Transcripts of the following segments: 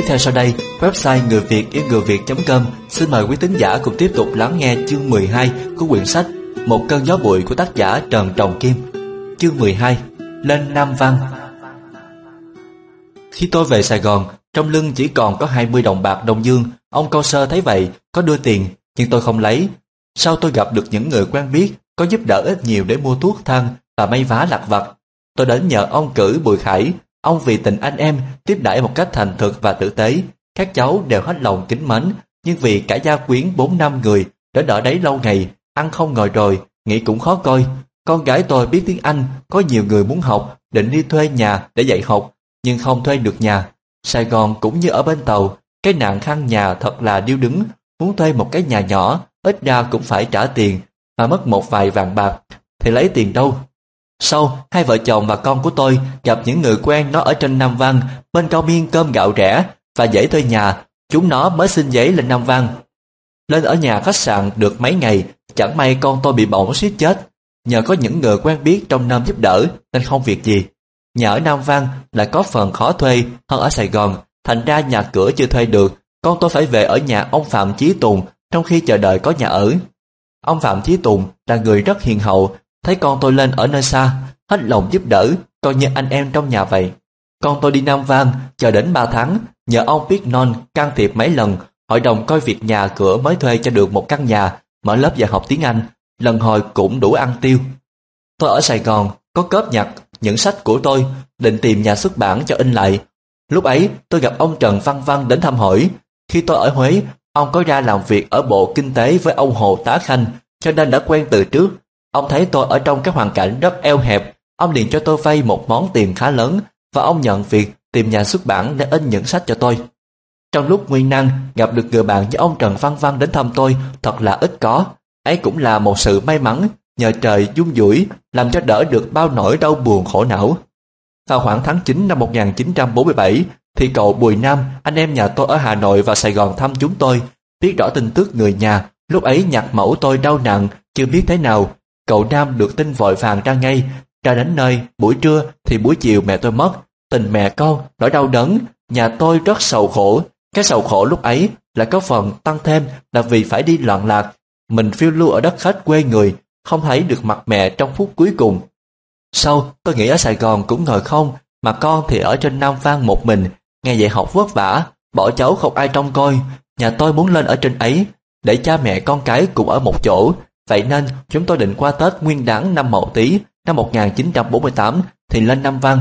Tiếp theo sau đây, website người Việt yêu người Việt.com xin mời quý tín giả cùng tiếp tục lắng nghe chương 12 của quyển sách Một cơn gió bụi của tác giả Trần Trọng Kim. Chương 12 Lên Nam Văn Khi tôi về Sài Gòn, trong lưng chỉ còn có 20 đồng bạc đồng dương. Ông Cao Sơ thấy vậy, có đưa tiền, nhưng tôi không lấy. Sau tôi gặp được những người quen biết, có giúp đỡ ít nhiều để mua thuốc thang và may vá lặt vặt. Tôi đến nhờ ông cử Bùi Khải Ông vì tình anh em tiếp đãi một cách thành thực và tử tế. Các cháu đều hết lòng kính mến, nhưng vì cả gia quyến bốn năm người đã đỡ đấy lâu ngày, ăn không ngồi rồi, nghĩ cũng khó coi. Con gái tôi biết tiếng Anh, có nhiều người muốn học, định đi thuê nhà để dạy học, nhưng không thuê được nhà. Sài Gòn cũng như ở bên tàu, cái nạn khăn nhà thật là điêu đứng, muốn thuê một cái nhà nhỏ, ít ra cũng phải trả tiền, mà mất một vài vàng bạc, thì lấy tiền đâu sau, hai vợ chồng và con của tôi gặp những người quen nó ở trên Nam Văn, bên cao miên cơm gạo rẻ và dễ thuê nhà, chúng nó mới xin giấy lên Nam Văn. Lên ở nhà khách sạn được mấy ngày, chẳng may con tôi bị bỏng suýt chết. Nhờ có những người quen biết trong Nam giúp đỡ nên không việc gì. Nhà ở Nam Văn lại có phần khó thuê hơn ở Sài Gòn, thành ra nhà cửa chưa thuê được, con tôi phải về ở nhà ông Phạm Chí Tùng trong khi chờ đợi có nhà ở. Ông Phạm Chí Tùng là người rất hiền hậu, Thấy con tôi lên ở nơi xa, hết lòng giúp đỡ, coi như anh em trong nhà vậy. Con tôi đi Nam Vang, chờ đến 3 tháng, nhờ ông Big non can thiệp mấy lần, hội đồng coi việc nhà cửa mới thuê cho được một căn nhà, mở lớp dạy học tiếng Anh, lần hồi cũng đủ ăn tiêu. Tôi ở Sài Gòn, có cớp nhặt những sách của tôi, định tìm nhà xuất bản cho in lại. Lúc ấy, tôi gặp ông Trần Văn Văn đến thăm hỏi. Khi tôi ở Huế, ông có ra làm việc ở Bộ Kinh tế với ông Hồ Tá Khanh, cho nên đã quen từ trước, Ông thấy tôi ở trong cái hoàn cảnh rất eo hẹp, ông liền cho tôi vay một món tiền khá lớn và ông nhận việc tìm nhà xuất bản để in những sách cho tôi. Trong lúc nguyên năng gặp được người bạn như ông Trần Văn Văn đến thăm tôi thật là ít có. Ấy cũng là một sự may mắn nhờ trời dung dũi làm cho đỡ được bao nỗi đau buồn khổ não. Vào khoảng tháng 9 năm 1947 thì cậu Bùi Nam, anh em nhà tôi ở Hà Nội và Sài Gòn thăm chúng tôi, biết rõ tin tức người nhà. Lúc ấy nhặt mẫu tôi đau nặng, chưa biết thế nào Cậu Nam được tin vội vàng ra ngay, ra đến nơi, buổi trưa thì buổi chiều mẹ tôi mất. Tình mẹ con, nỗi đau đớn, nhà tôi rất sầu khổ. Cái sầu khổ lúc ấy là có phần tăng thêm là vì phải đi loạn lạc. Mình phiêu lưu ở đất khách quê người, không thấy được mặt mẹ trong phút cuối cùng. Sau, tôi nghĩ ở Sài Gòn cũng ngồi không, mà con thì ở trên Nam Vang một mình, nghe dạy học vất vả, bỏ cháu không ai trông coi. Nhà tôi muốn lên ở trên ấy, để cha mẹ con cái cùng ở một chỗ, Vậy nên chúng tôi định qua Tết nguyên đán năm Mậu Tý năm 1948 thì lên Nam Văn.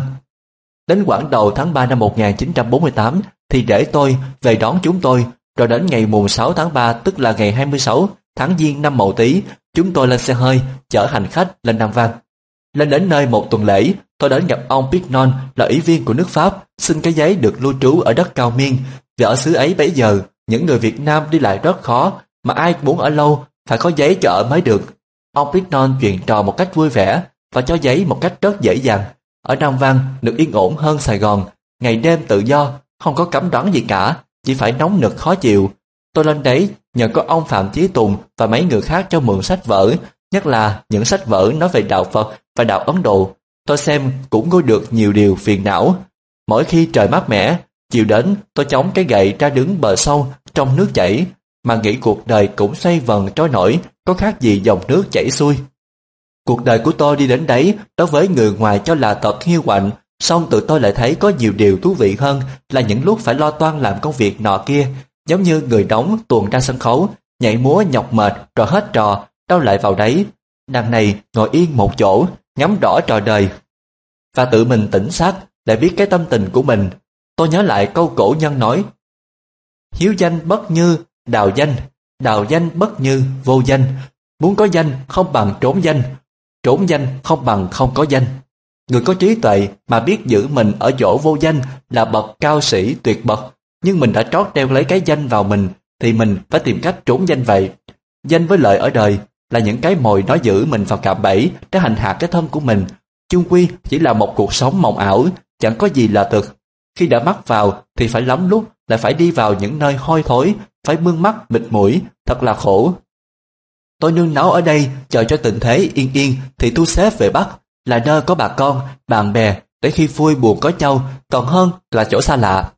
Đến khoảng đầu tháng 3 năm 1948 thì để tôi về đón chúng tôi, rồi đến ngày mùng 6 tháng 3 tức là ngày 26 tháng Giêng năm Mậu Tý, chúng tôi lên xe hơi chở hành khách lên Nam Văn. Lên đến nơi một tuần lễ, tôi đến gặp ông Pignon là ủy viên của nước Pháp, xin cái giấy được lưu trú ở đất cao miên. Vì ở xứ ấy bấy giờ, những người Việt Nam đi lại rất khó, mà ai muốn ở lâu phải có giấy cho ở mới được. Ông Pignon chuyện trò một cách vui vẻ và cho giấy một cách rất dễ dàng. Ở Nam Văn được yên ổn hơn Sài Gòn, ngày đêm tự do, không có cấm đoán gì cả, chỉ phải nóng nực khó chịu. Tôi lên đấy nhờ có ông Phạm Chí Tùng và mấy người khác cho mượn sách vở, nhất là những sách vở nói về đạo Phật và đạo Ấn Độ. Tôi xem cũng có được nhiều điều phiền não. Mỗi khi trời mát mẻ, chiều đến tôi chống cái gậy ra đứng bờ sông trong nước chảy, mà nghĩ cuộc đời cũng xoay vần trôi nổi, có khác gì dòng nước chảy xuôi. Cuộc đời của tôi đi đến đấy, đối với người ngoài cho là thật hiu quạnh, song tự tôi lại thấy có nhiều điều thú vị hơn là những lúc phải lo toan làm công việc nọ kia, giống như người đóng tuồn ra sân khấu, nhảy múa nhọc mệt rồi hết trò, đâu lại vào đấy. Đằng này ngồi yên một chỗ, ngắm rõ trò đời. Và tự mình tỉnh xác để biết cái tâm tình của mình. Tôi nhớ lại câu cổ nhân nói Hiếu danh bất như đào danh, đào danh bất như vô danh, muốn có danh không bằng trốn danh, trốn danh không bằng không có danh. Người có trí tuệ mà biết giữ mình ở chỗ vô danh là bậc cao sĩ tuyệt bậc, nhưng mình đã trót đeo lấy cái danh vào mình thì mình phải tìm cách trốn danh vậy. Danh với lợi ở đời là những cái mồi nó giữ mình vào cạm bẫy để hành hạ cái thân của mình. Chung quy chỉ là một cuộc sống mộng ảo, chẳng có gì là thực. Khi đã mắc vào thì phải lắm lúc lại phải đi vào những nơi hôi thối phải mương mắt mịt mũi, thật là khổ. Tôi nương náu ở đây, chờ cho tình thế yên yên thì thu xếp về Bắc, là nơi có bà con, bạn bè, để khi vui buồn có nhau, còn hơn là chỗ xa lạ.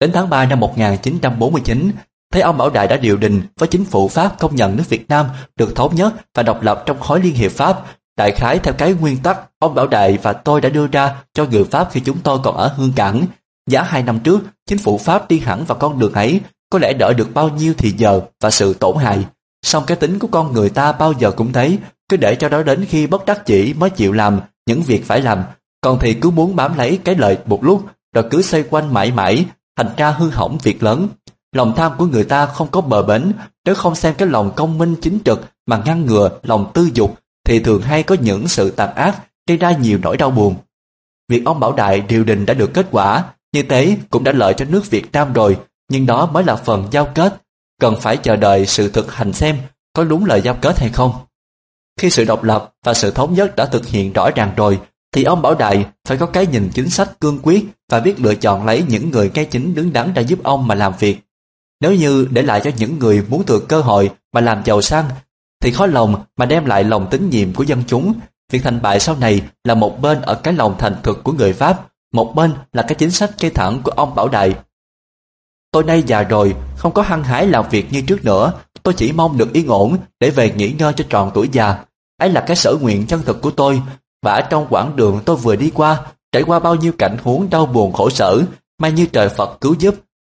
Đến tháng 3 năm 1949, thấy ông Bảo Đại đã điều đình với chính phủ Pháp công nhận nước Việt Nam được thống nhất và độc lập trong khối Liên hiệp Pháp. Đại khái theo cái nguyên tắc ông Bảo Đại và tôi đã đưa ra cho người Pháp khi chúng tôi còn ở Hương Cảng. Giá hai năm trước, chính phủ Pháp đi hẳn vào con đường ấy, có lẽ đỡ được bao nhiêu thì giờ và sự tổn hại. Song cái tính của con người ta bao giờ cũng thấy, cứ để cho đó đến khi bất đắc chỉ mới chịu làm những việc phải làm, còn thì cứ muốn bám lấy cái lợi một lúc, rồi cứ xoay quanh mãi mãi, thành ra hư hỏng việc lớn. Lòng tham của người ta không có bờ bến, nếu không xem cái lòng công minh chính trực mà ngăn ngừa lòng tư dục, thì thường hay có những sự tàn ác, gây ra nhiều nỗi đau buồn. Việc ông Bảo Đại điều đình đã được kết quả, như thế cũng đã lợi cho nước Việt Nam rồi, nhưng đó mới là phần giao kết, cần phải chờ đợi sự thực hành xem có đúng lời giao kết hay không. Khi sự độc lập và sự thống nhất đã thực hiện rõ ràng rồi, thì ông Bảo Đại phải có cái nhìn chính sách cương quyết và biết lựa chọn lấy những người cái chính đứng đắn ra giúp ông mà làm việc. Nếu như để lại cho những người muốn thừa cơ hội mà làm giàu sang, thì khó lòng mà đem lại lòng tín nhiệm của dân chúng. Việc thành bại sau này là một bên ở cái lòng thành thực của người Pháp, một bên là cái chính sách cây thẳng của ông Bảo Đại. Tôi nay già rồi, không có hăng hái làm việc như trước nữa, tôi chỉ mong được yên ổn để về nghỉ ngơi cho tròn tuổi già. Ấy là cái sở nguyện chân thực của tôi, và ở trong quãng đường tôi vừa đi qua, trải qua bao nhiêu cảnh huống đau buồn khổ sở, may như trời Phật cứu giúp.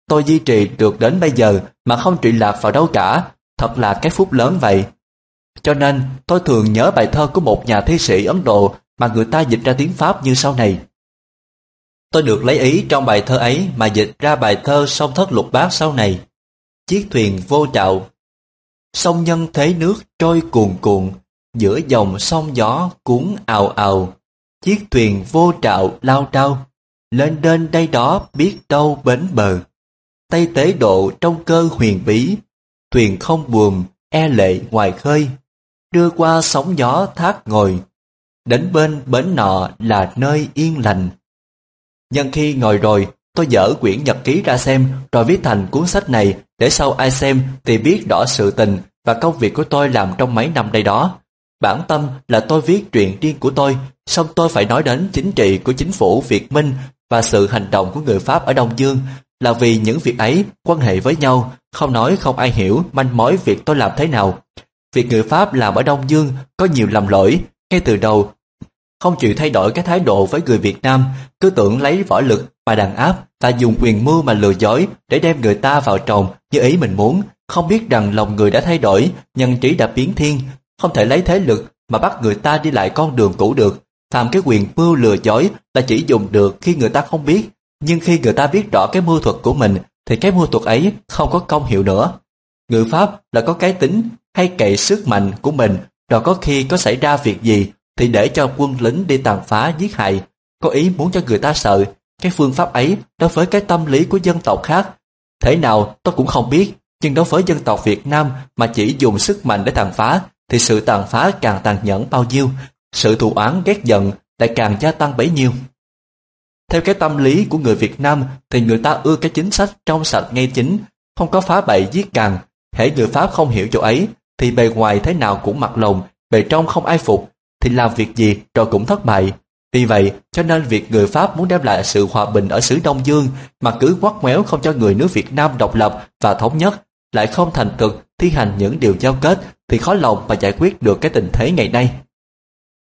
Tôi duy trì được đến bây giờ mà không trụy lạc vào đâu cả, thật là cái phúc lớn vậy. Cho nên tôi thường nhớ bài thơ của một nhà thi sĩ Ấn Độ mà người ta dịch ra tiếng Pháp như sau này. Tôi được lấy ý trong bài thơ ấy mà dịch ra bài thơ sông thất lục bát sau này. Chiếc thuyền vô trạo Sông nhân thế nước trôi cuồn cuộn, giữa dòng sông gió cuốn ào ào. Chiếc thuyền vô trạo lao trao, lên đên đây đó biết đâu bến bờ. Tây tế độ trong cơ huyền bí, thuyền không buồm, e lệ ngoài khơi, đưa qua sóng gió thác ngồi, đến bên bến nọ là nơi yên lành. Nhân khi ngồi rồi, tôi dở quyển nhật ký ra xem rồi viết thành cuốn sách này để sau ai xem thì biết rõ sự tình và công việc của tôi làm trong mấy năm đây đó. Bản tâm là tôi viết truyện riêng của tôi, xong tôi phải nói đến chính trị của chính phủ Việt Minh và sự hành động của người Pháp ở Đông Dương là vì những việc ấy quan hệ với nhau, không nói không ai hiểu manh mối việc tôi làm thế nào. Việc người Pháp làm ở Đông Dương có nhiều lầm lỗi, ngay từ đầu không chịu thay đổi cái thái độ với người Việt Nam, cứ tưởng lấy võ lực mà đàn áp và dùng quyền mưu mà lừa dối để đem người ta vào trồng như ý mình muốn, không biết rằng lòng người đã thay đổi, nhân trí đã biến thiên, không thể lấy thế lực mà bắt người ta đi lại con đường cũ được. Tham cái quyền mưu lừa dối là chỉ dùng được khi người ta không biết, nhưng khi người ta biết rõ cái mưu thuật của mình thì cái mưu thuật ấy không có công hiệu nữa. Ngữ pháp là có cái tính hay cậy sức mạnh của mình rồi có khi có xảy ra việc gì thì để cho quân lính đi tàn phá giết hại, có ý muốn cho người ta sợ. Cái phương pháp ấy đối với cái tâm lý của dân tộc khác. Thế nào tôi cũng không biết, nhưng đối với dân tộc Việt Nam mà chỉ dùng sức mạnh để tàn phá, thì sự tàn phá càng tàn nhẫn bao nhiêu, sự thù oán ghét giận lại càng gia tăng bấy nhiêu. Theo cái tâm lý của người Việt Nam thì người ta ưa cái chính sách trong sạch ngay chính, không có phá bậy giết càng. Hễ người Pháp không hiểu chỗ ấy thì bề ngoài thế nào cũng mặc lòng, bề trong không ai phục, thì làm việc gì rồi cũng thất bại. Vì vậy, cho nên việc người Pháp muốn đem lại sự hòa bình ở xứ Đông Dương mà cứ quắt méo không cho người nước Việt Nam độc lập và thống nhất, lại không thành thực thi hành những điều giao kết thì khó lòng mà giải quyết được cái tình thế ngày nay.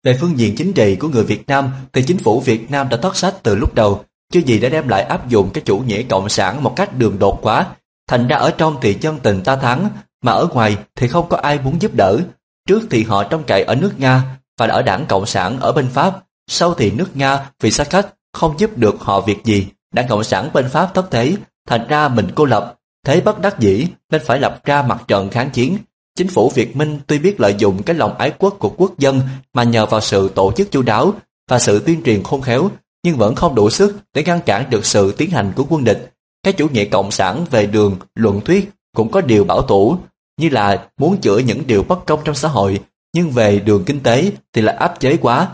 Về phương diện chính trị của người Việt Nam thì chính phủ Việt Nam đã thất sách từ lúc đầu, chưa gì đã đem lại áp dụng cái chủ nghĩa cộng sản một cách đường đột quá. Thành ra ở trong thì chân tình ta thắng, mà ở ngoài thì không có ai muốn giúp đỡ. Trước thì họ trông cậy ở nước Nga, và ở đảng Cộng sản ở bên Pháp, sau thì nước Nga vì sát cách không giúp được họ việc gì, đảng Cộng sản bên Pháp thất thế, thành ra mình cô lập, thế bất đắc dĩ nên phải lập ra mặt trận kháng chiến. Chính phủ Việt Minh tuy biết lợi dụng cái lòng ái quốc của quốc dân mà nhờ vào sự tổ chức chu đáo và sự tuyên truyền khôn khéo, nhưng vẫn không đủ sức để ngăn cản được sự tiến hành của quân địch. Cái chủ nghĩa cộng sản về đường, luận thuyết cũng có điều bảo thủ, như là muốn chữa những điều bất công trong xã hội nhưng về đường kinh tế thì lại áp chế quá,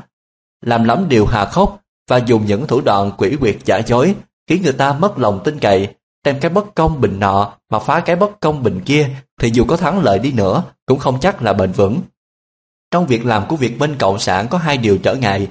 làm lắm điều hà khốc và dùng những thủ đoạn quỷ quyệt giả dối khiến người ta mất lòng tin cậy, đem cái bất công bình nọ mà phá cái bất công bình kia thì dù có thắng lợi đi nữa cũng không chắc là bền vững. Trong việc làm của Việt Minh Cộng sản có hai điều trở ngại.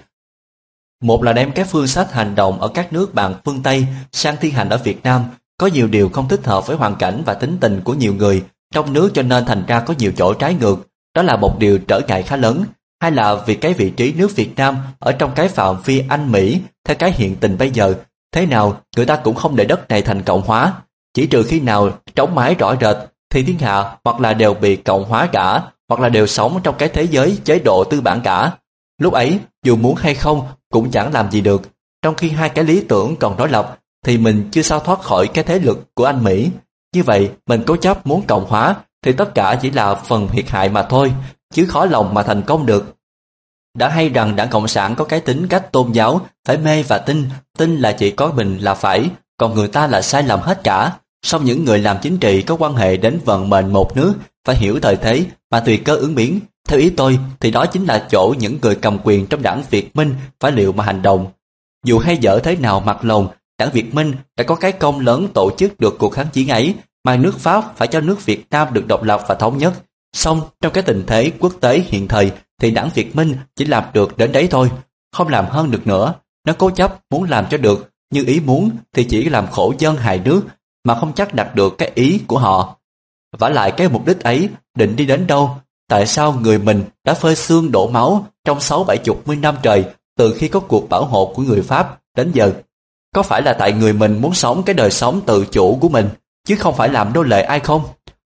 Một là đem cái phương sách hành động ở các nước bạn phương Tây sang thi hành ở Việt Nam, có nhiều điều không thích hợp với hoàn cảnh và tính tình của nhiều người trong nước cho nên thành ra có nhiều chỗ trái ngược. Đó là một điều trở ngại khá lớn. Hay là vì cái vị trí nước Việt Nam ở trong cái phạm vi Anh Mỹ theo cái hiện tình bây giờ, thế nào người ta cũng không để đất này thành cộng hóa. Chỉ trừ khi nào trống mái rõ rệt thì thiên hạ hoặc là đều bị cộng hóa cả hoặc là đều sống trong cái thế giới chế độ tư bản cả. Lúc ấy, dù muốn hay không cũng chẳng làm gì được. Trong khi hai cái lý tưởng còn đối lập thì mình chưa sao thoát khỏi cái thế lực của anh Mỹ. Như vậy, mình cố chấp muốn cộng hóa thì tất cả chỉ là phần thiệt hại mà thôi, chứ khó lòng mà thành công được. Đã hay rằng đảng Cộng sản có cái tính cách tôn giáo, phải mê và tin, tin là chỉ có mình là phải, còn người ta là sai lầm hết cả. Song những người làm chính trị có quan hệ đến vận mệnh một nước, phải hiểu thời thế mà tùy cơ ứng biến. Theo ý tôi thì đó chính là chỗ những người cầm quyền trong đảng Việt Minh phải liệu mà hành động. Dù hay dở thế nào mặt lòng đảng Việt Minh đã có cái công lớn tổ chức được cuộc kháng chiến ấy, mà nước Pháp phải cho nước Việt Nam được độc lập và thống nhất. Xong, trong cái tình thế quốc tế hiện thời thì đảng Việt Minh chỉ làm được đến đấy thôi, không làm hơn được nữa. Nó cố chấp muốn làm cho được, như ý muốn thì chỉ làm khổ dân hại nước mà không chắc đạt được cái ý của họ. Vả lại cái mục đích ấy định đi đến đâu? Tại sao người mình đã phơi xương đổ máu trong sáu bảy chục mươi năm trời từ khi có cuộc bảo hộ của người Pháp đến giờ? Có phải là tại người mình muốn sống cái đời sống tự chủ của mình, chứ không phải làm nô lệ ai không?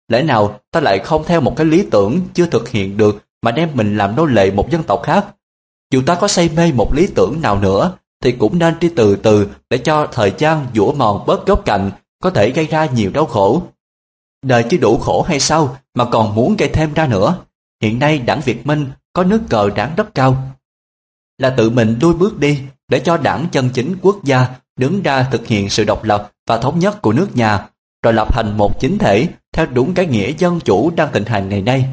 Lẽ nào ta lại không theo một cái lý tưởng chưa thực hiện được mà đem mình làm nô lệ một dân tộc khác? Dù ta có say mê một lý tưởng nào nữa, thì cũng nên đi từ từ để cho thời gian dũa mòn bớt góc cạnh, có thể gây ra nhiều đau khổ. Đời chưa đủ khổ hay sao mà còn muốn gây thêm ra nữa? Hiện nay đảng Việt Minh có nước cờ đảng rất cao. Là tự mình đuôi bước đi để cho đảng chân chính quốc gia đứng ra thực hiện sự độc lập và thống nhất của nước nhà, rồi lập thành một chính thể theo đúng cái nghĩa dân chủ đang thịnh hành ngày nay.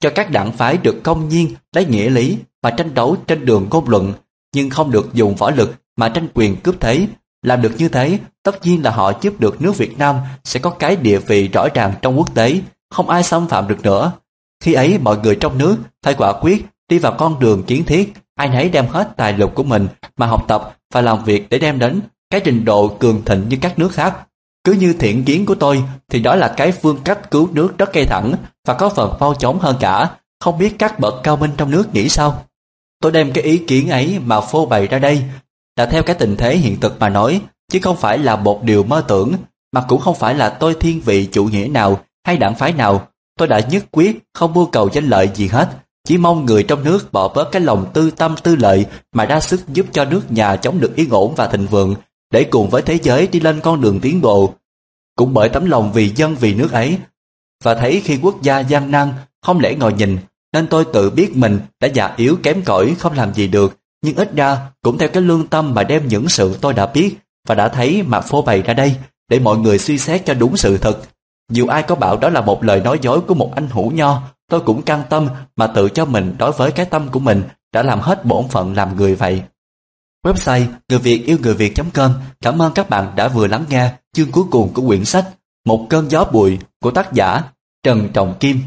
Cho các đảng phái được công nhiên lấy nghĩa lý và tranh đấu trên đường ngôn luận, nhưng không được dùng võ lực mà tranh quyền cướp thế. Làm được như thế, tất nhiên là họ giúp được nước Việt Nam sẽ có cái địa vị rõ ràng trong quốc tế, không ai xâm phạm được nữa. Khi ấy mọi người trong nước phải quả quyết đi vào con đường kiến thiết, ai nấy đem hết tài lực của mình mà học tập và làm việc để đem đến cái trình độ cường thịnh như các nước khác. Cứ như thiện kiến của tôi thì đó là cái phương cách cứu nước rất cây thẳng và có phần mau chóng hơn cả. Không biết các bậc cao minh trong nước nghĩ sao? Tôi đem cái ý kiến ấy mà phô bày ra đây là theo cái tình thế hiện thực mà nói, chứ không phải là một điều mơ tưởng, mà cũng không phải là tôi thiên vị chủ nghĩa nào hay đảng phái nào. Tôi đã nhất quyết không mưu cầu danh lợi gì hết, chỉ mong người trong nước bỏ bớt cái lòng tư tâm tư lợi mà ra sức giúp cho nước nhà chống được yên ổn và thịnh vượng để cùng với thế giới đi lên con đường tiến bộ. Cũng bởi tấm lòng vì dân vì nước ấy và thấy khi quốc gia gian nan, không lẽ ngồi nhìn, nên tôi tự biết mình đã già yếu kém cỏi, không làm gì được nhưng ít ra, cũng theo cái lương tâm mà đem những sự tôi đã biết và đã thấy mà phô bày ra đây, để mọi người suy xét cho đúng sự thật. Dù ai có bảo đó là một lời nói dối của một anh hữu nho, Tôi cũng căng tâm mà tự cho mình đối với cái tâm của mình đã làm hết bổn phận làm người vậy. Website người Việt yêu người Việt.com cảm ơn các bạn đã vừa lắng nghe chương cuối cùng của quyển sách Một cơn gió bụi của tác giả Trần Trọng Kim.